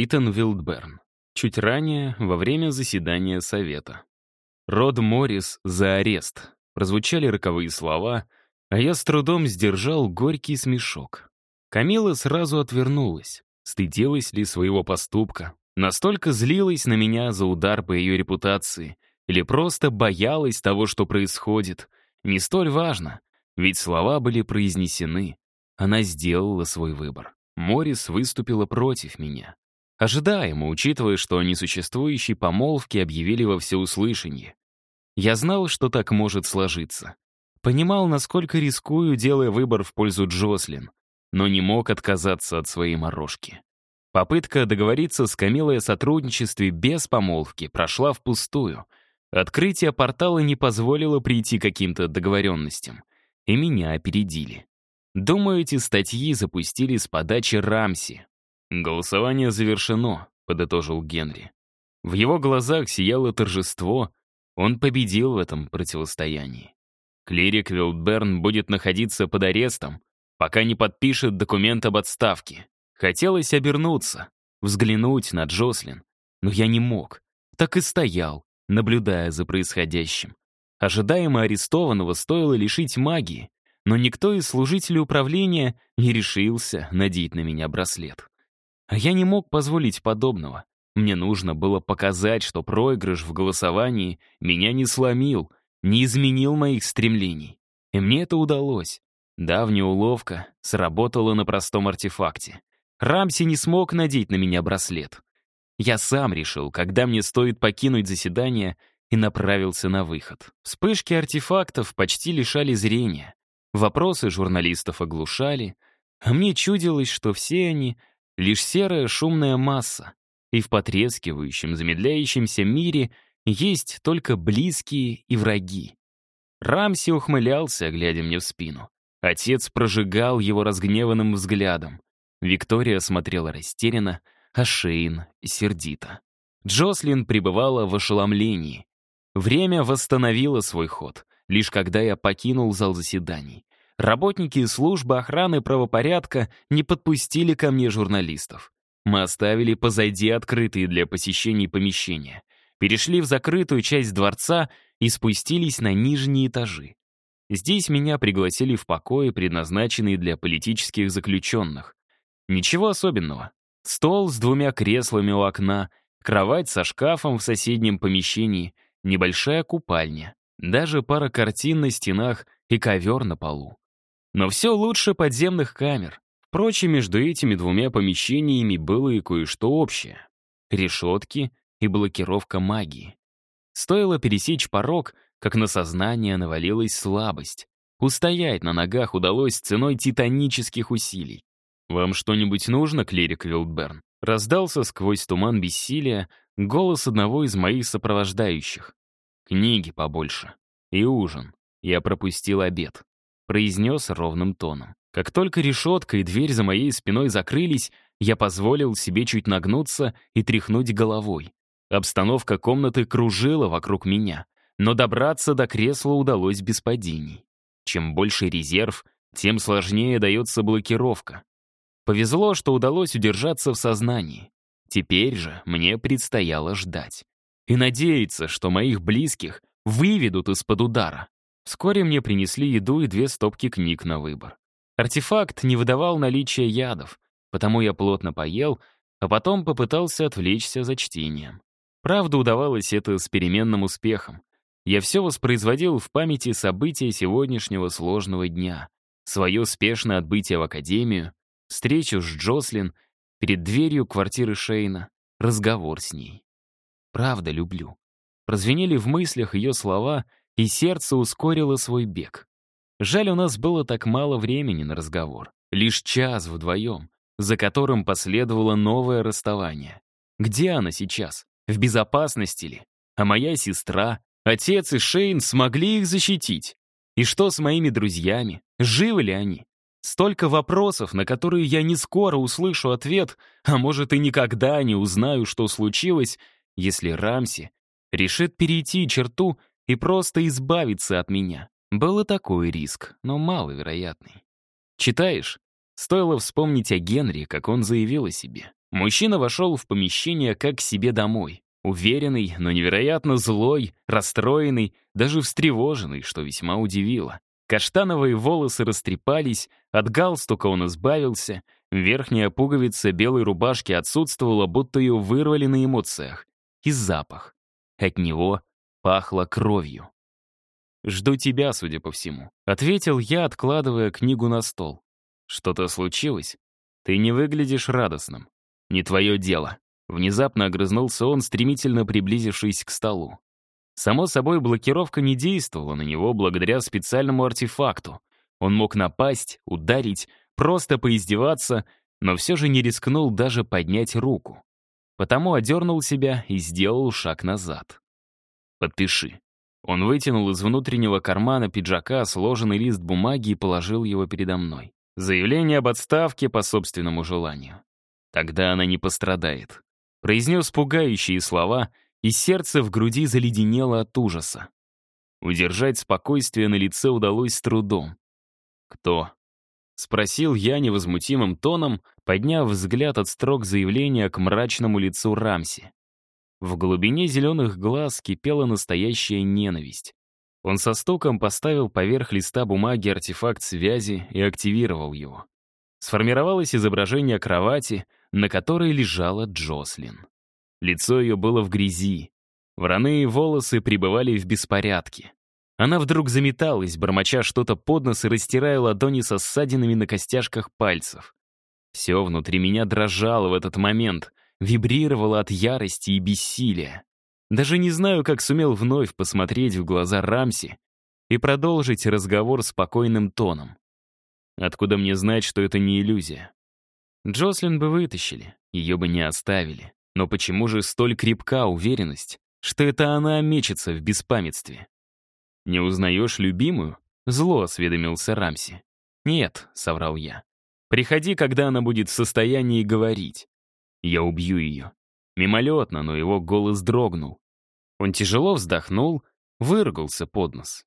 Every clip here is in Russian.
Итан Вилдберн. Чуть ранее, во время заседания Совета. Род Моррис за арест. Прозвучали роковые слова, а я с трудом сдержал горький смешок. Камила сразу отвернулась. Стыдилась ли своего поступка? Настолько злилась на меня за удар по ее репутации или просто боялась того, что происходит. Не столь важно, ведь слова были произнесены. Она сделала свой выбор. Морис выступила против меня. Ожидаемо, учитывая, что о несуществующей помолвке объявили во всеуслышание. Я знал, что так может сложиться. Понимал, насколько рискую, делая выбор в пользу Джослин, но не мог отказаться от своей морожки. Попытка договориться с Камилой о сотрудничестве без помолвки прошла впустую. Открытие портала не позволило прийти к каким-то договоренностям, и меня опередили. Думаю, эти статьи запустили с подачи Рамси, «Голосование завершено», — подытожил Генри. В его глазах сияло торжество, он победил в этом противостоянии. Клирик Вилдберн будет находиться под арестом, пока не подпишет документ об отставке. Хотелось обернуться, взглянуть на Джослин, но я не мог. Так и стоял, наблюдая за происходящим. Ожидаемо арестованного стоило лишить магии, но никто из служителей управления не решился надеть на меня браслет. А я не мог позволить подобного. Мне нужно было показать, что проигрыш в голосовании меня не сломил, не изменил моих стремлений. И мне это удалось. Давняя уловка сработала на простом артефакте. Рамси не смог надеть на меня браслет. Я сам решил, когда мне стоит покинуть заседание, и направился на выход. Вспышки артефактов почти лишали зрения. Вопросы журналистов оглушали, а мне чудилось, что все они лишь серая шумная масса, и в потрескивающем, замедляющемся мире есть только близкие и враги. Рамси ухмылялся, глядя мне в спину. Отец прожигал его разгневанным взглядом. Виктория смотрела растерянно, а Шейн — сердито. Джослин пребывала в ошеломлении. Время восстановило свой ход, лишь когда я покинул зал заседаний. Работники службы охраны правопорядка не подпустили ко мне журналистов. Мы оставили позади открытые для посещений помещения, перешли в закрытую часть дворца и спустились на нижние этажи. Здесь меня пригласили в покои, предназначенные для политических заключенных. Ничего особенного. Стол с двумя креслами у окна, кровать со шкафом в соседнем помещении, небольшая купальня, даже пара картин на стенах и ковер на полу. Но все лучше подземных камер. Впрочем, между этими двумя помещениями было и кое-что общее. Решетки и блокировка магии. Стоило пересечь порог, как на сознание навалилась слабость. Устоять на ногах удалось ценой титанических усилий. «Вам что-нибудь нужно, клирик Вилдберн?» Раздался сквозь туман бессилия голос одного из моих сопровождающих. «Книги побольше. И ужин. Я пропустил обед произнес ровным тоном. Как только решетка и дверь за моей спиной закрылись, я позволил себе чуть нагнуться и тряхнуть головой. Обстановка комнаты кружила вокруг меня, но добраться до кресла удалось без падений. Чем больше резерв, тем сложнее дается блокировка. Повезло, что удалось удержаться в сознании. Теперь же мне предстояло ждать. И надеяться, что моих близких выведут из-под удара. Вскоре мне принесли еду и две стопки книг на выбор. Артефакт не выдавал наличия ядов, потому я плотно поел, а потом попытался отвлечься за чтением. Правда, удавалось это с переменным успехом. Я все воспроизводил в памяти события сегодняшнего сложного дня. Свое спешное отбытие в академию, встречу с Джослин, перед дверью квартиры Шейна, разговор с ней. Правда люблю. Прозвенели в мыслях ее слова — и сердце ускорило свой бег. Жаль, у нас было так мало времени на разговор. Лишь час вдвоем, за которым последовало новое расставание. Где она сейчас? В безопасности ли? А моя сестра, отец и Шейн смогли их защитить? И что с моими друзьями? Живы ли они? Столько вопросов, на которые я не скоро услышу ответ, а может и никогда не узнаю, что случилось, если Рамси решит перейти черту и просто избавиться от меня. Был и такой риск, но маловероятный. Читаешь? Стоило вспомнить о Генри, как он заявил о себе. Мужчина вошел в помещение как к себе домой. Уверенный, но невероятно злой, расстроенный, даже встревоженный, что весьма удивило. Каштановые волосы растрепались, от галстука он избавился, верхняя пуговица белой рубашки отсутствовала, будто ее вырвали на эмоциях. И запах. От него пахло кровью. «Жду тебя, судя по всему», — ответил я, откладывая книгу на стол. «Что-то случилось? Ты не выглядишь радостным. Не твое дело». Внезапно огрызнулся он, стремительно приблизившись к столу. Само собой, блокировка не действовала на него благодаря специальному артефакту. Он мог напасть, ударить, просто поиздеваться, но все же не рискнул даже поднять руку. Потому одернул себя и сделал шаг назад. «Подпиши». Он вытянул из внутреннего кармана пиджака сложенный лист бумаги и положил его передо мной. Заявление об отставке по собственному желанию. Тогда она не пострадает. Произнес пугающие слова, и сердце в груди заледенело от ужаса. Удержать спокойствие на лице удалось с трудом. «Кто?» — спросил я невозмутимым тоном, подняв взгляд от строк заявления к мрачному лицу Рамси. В глубине зеленых глаз кипела настоящая ненависть. Он со стуком поставил поверх листа бумаги артефакт связи и активировал его. Сформировалось изображение кровати, на которой лежала Джослин. Лицо ее было в грязи. Враные волосы пребывали в беспорядке. Она вдруг заметалась, бормоча что-то под нос и растирая ладони со ссадинами на костяшках пальцев. Все внутри меня дрожало в этот момент, вибрировало от ярости и бессилия. Даже не знаю, как сумел вновь посмотреть в глаза Рамси и продолжить разговор спокойным тоном. Откуда мне знать, что это не иллюзия? Джослин бы вытащили, ее бы не оставили. Но почему же столь крепка уверенность, что это она мечется в беспамятстве? «Не узнаешь любимую?» — зло осведомился Рамси. «Нет», — соврал я. «Приходи, когда она будет в состоянии говорить. Я убью ее». Мимолетно, но его голос дрогнул. Он тяжело вздохнул, выругался под нос.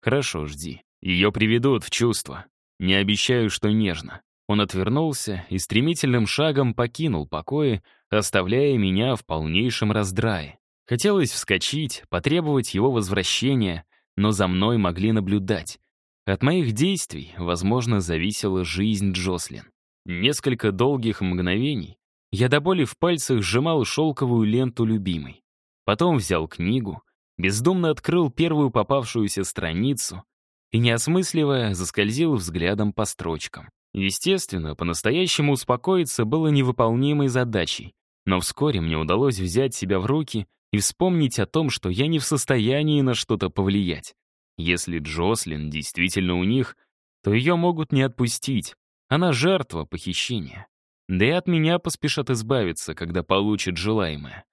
«Хорошо, жди. Ее приведут в чувство. Не обещаю, что нежно». Он отвернулся и стремительным шагом покинул покои, оставляя меня в полнейшем раздрае. Хотелось вскочить, потребовать его возвращения, но за мной могли наблюдать. От моих действий, возможно, зависела жизнь Джослин. Несколько долгих мгновений я до боли в пальцах сжимал шелковую ленту любимой. Потом взял книгу, бездумно открыл первую попавшуюся страницу и, не осмысливая, заскользил взглядом по строчкам. Естественно, по-настоящему успокоиться было невыполнимой задачей, но вскоре мне удалось взять себя в руки и вспомнить о том, что я не в состоянии на что-то повлиять. Если Джослин действительно у них, то ее могут не отпустить. Она жертва похищения. Да и от меня поспешат избавиться, когда получат желаемое.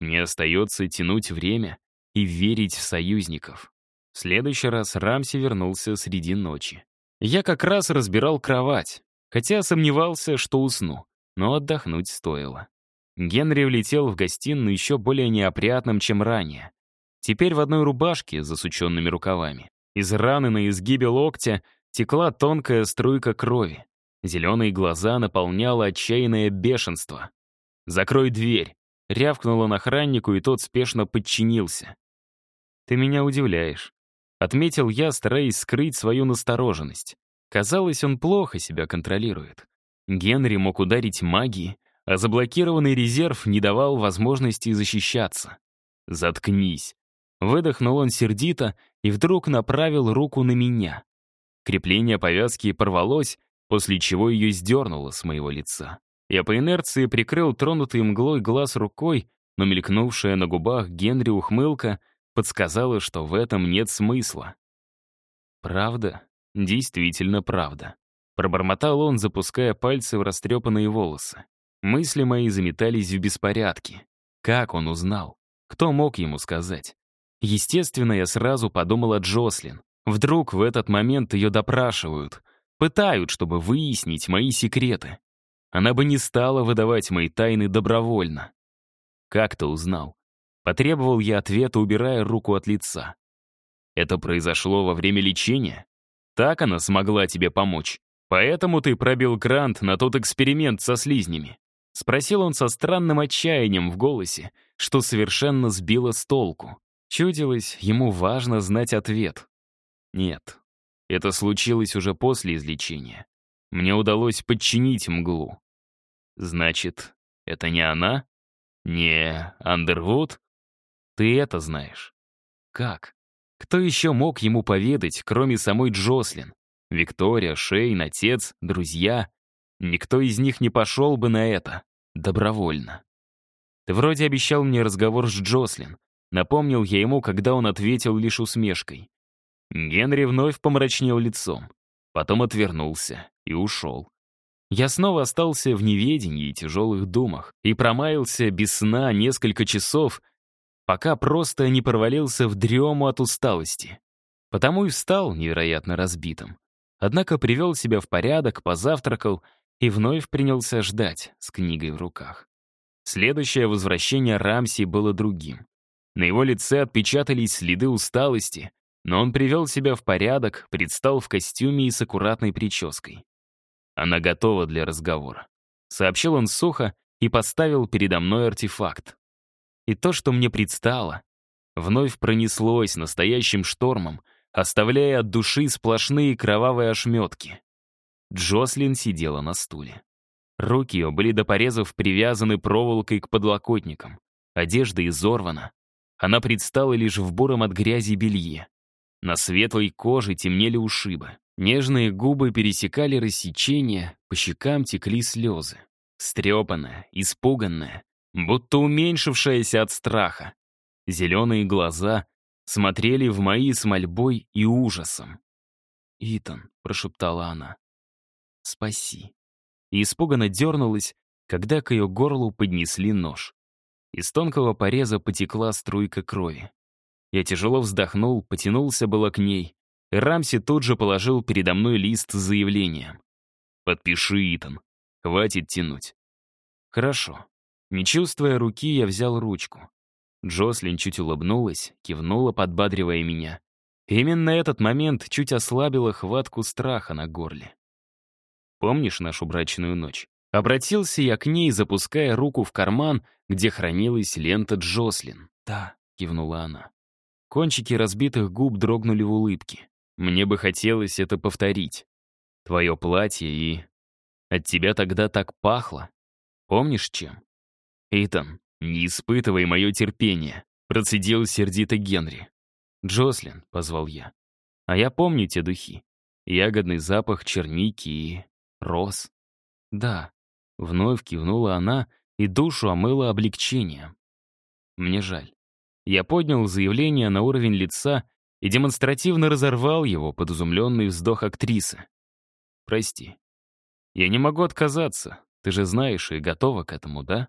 Мне остается тянуть время и верить в союзников. В следующий раз Рамси вернулся среди ночи. Я как раз разбирал кровать, хотя сомневался, что усну, но отдохнуть стоило. Генри влетел в гостиную еще более неопрятным, чем ранее. Теперь в одной рубашке с засученными рукавами. Из раны на изгибе локтя текла тонкая струйка крови. Зеленые глаза наполняло отчаянное бешенство. «Закрой дверь!» — рявкнул он охраннику, и тот спешно подчинился. «Ты меня удивляешь. Отметил я, стараясь скрыть свою настороженность. Казалось, он плохо себя контролирует. Генри мог ударить магией, а заблокированный резерв не давал возможности защищаться. «Заткнись!» Выдохнул он сердито и вдруг направил руку на меня. Крепление повязки порвалось, после чего ее сдернуло с моего лица. Я по инерции прикрыл тронутый мглой глаз рукой, но мелькнувшая на губах Генри ухмылка — подсказала, что в этом нет смысла. «Правда? Действительно правда». Пробормотал он, запуская пальцы в растрепанные волосы. Мысли мои заметались в беспорядке. Как он узнал? Кто мог ему сказать? Естественно, я сразу подумал о Джослин. Вдруг в этот момент ее допрашивают, пытают, чтобы выяснить мои секреты. Она бы не стала выдавать мои тайны добровольно. Как то узнал? Потребовал я ответа, убирая руку от лица. Это произошло во время лечения? Так она смогла тебе помочь. Поэтому ты пробил грант на тот эксперимент со слизнями. Спросил он со странным отчаянием в голосе, что совершенно сбило с толку. Чудилось, ему важно знать ответ. Нет, это случилось уже после излечения. Мне удалось подчинить мглу. Значит, это не она? Не Андервуд? Ты это знаешь. Как? Кто еще мог ему поведать, кроме самой Джослин? Виктория, Шейн, отец, друзья. Никто из них не пошел бы на это. Добровольно. Ты вроде обещал мне разговор с Джослин. Напомнил я ему, когда он ответил лишь усмешкой. Генри вновь помрачнел лицом. Потом отвернулся и ушел. Я снова остался в неведении и тяжелых думах и промаялся без сна несколько часов, пока просто не провалился в дрему от усталости. Потому и встал невероятно разбитым. Однако привел себя в порядок, позавтракал и вновь принялся ждать с книгой в руках. Следующее возвращение Рамси было другим. На его лице отпечатались следы усталости, но он привел себя в порядок, предстал в костюме и с аккуратной прической. Она готова для разговора. Сообщил он сухо и поставил передо мной артефакт. И то, что мне предстало, вновь пронеслось настоящим штормом, оставляя от души сплошные кровавые ошметки. Джослин сидела на стуле. Руки ее были до порезов привязаны проволокой к подлокотникам. Одежда изорвана. Она предстала лишь в буром от грязи белье. На светлой коже темнели ушибы. Нежные губы пересекали рассечения, по щекам текли слезы. Стрепанная, испуганная, будто уменьшившаяся от страха. Зеленые глаза смотрели в мои с мольбой и ужасом. «Итан», — прошептала она, — «спаси». И испуганно дернулась, когда к ее горлу поднесли нож. Из тонкого пореза потекла струйка крови. Я тяжело вздохнул, потянулся было к ней, Рамси тут же положил передо мной лист с заявлением. «Подпиши, Итан. Хватит тянуть». «Хорошо». Не чувствуя руки, я взял ручку. Джослин чуть улыбнулась, кивнула, подбадривая меня. именно этот момент чуть ослабила хватку страха на горле. «Помнишь нашу брачную ночь?» Обратился я к ней, запуская руку в карман, где хранилась лента Джослин. «Да», — кивнула она. Кончики разбитых губ дрогнули в улыбке. Мне бы хотелось это повторить. Твое платье и... От тебя тогда так пахло. Помнишь чем? Итан, не испытывай мое терпение, процедил сердито Генри. Джослин, позвал я. А я помню те духи. Ягодный запах черники и... роз. Да. Вновь кивнула она и душу омыла облегчением. Мне жаль. Я поднял заявление на уровень лица и демонстративно разорвал его под изумленный вздох актрисы. «Прости. Я не могу отказаться, ты же знаешь и готова к этому, да?»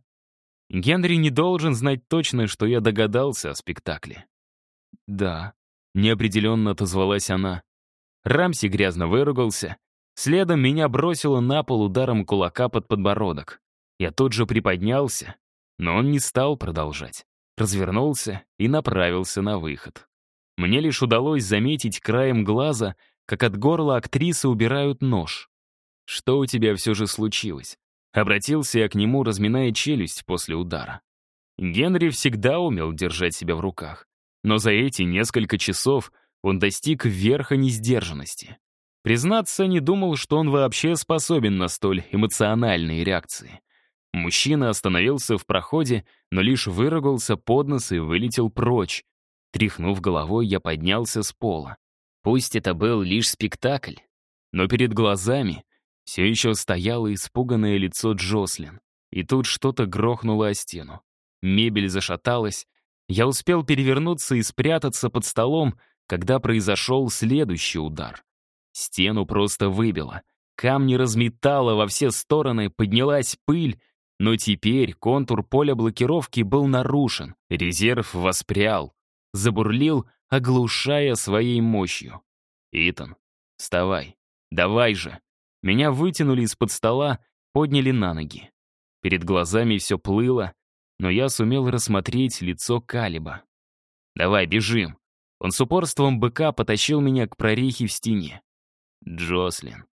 Генри не должен знать точно, что я догадался о спектакле. «Да», — неопределенно отозвалась она. Рамси грязно выругался. Следом меня бросило на пол ударом кулака под подбородок. Я тут же приподнялся, но он не стал продолжать. Развернулся и направился на выход. Мне лишь удалось заметить краем глаза, как от горла актрисы убирают нож. «Что у тебя все же случилось?» Обратился я к нему, разминая челюсть после удара. Генри всегда умел держать себя в руках, но за эти несколько часов он достиг верха несдержанности. Признаться, не думал, что он вообще способен на столь эмоциональные реакции. Мужчина остановился в проходе, но лишь выругался под нос и вылетел прочь, Тряхнув головой, я поднялся с пола. Пусть это был лишь спектакль, но перед глазами все еще стояло испуганное лицо Джослин. И тут что-то грохнуло о стену. Мебель зашаталась. Я успел перевернуться и спрятаться под столом, когда произошел следующий удар. Стену просто выбило. Камни разметало во все стороны, поднялась пыль, но теперь контур поля блокировки был нарушен, резерв воспрял забурлил, оглушая своей мощью. «Итан, вставай, давай же!» Меня вытянули из-под стола, подняли на ноги. Перед глазами все плыло, но я сумел рассмотреть лицо Калиба. «Давай, бежим!» Он с упорством быка потащил меня к прорехе в стене. «Джослин!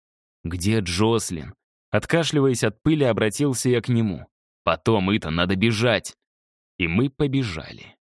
Где Джослин?» Откашливаясь от пыли, обратился я к нему. потом, Итан, надо бежать. И мы побежали.